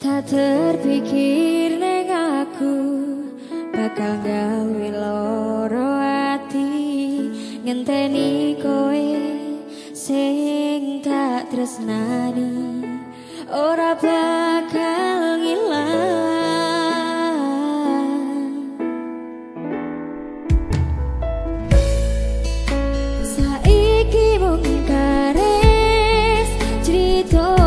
Tak terpikir neng aku bakal gawe loro ati. Ngenteni kowe sing tak tresnani ora bakal rico.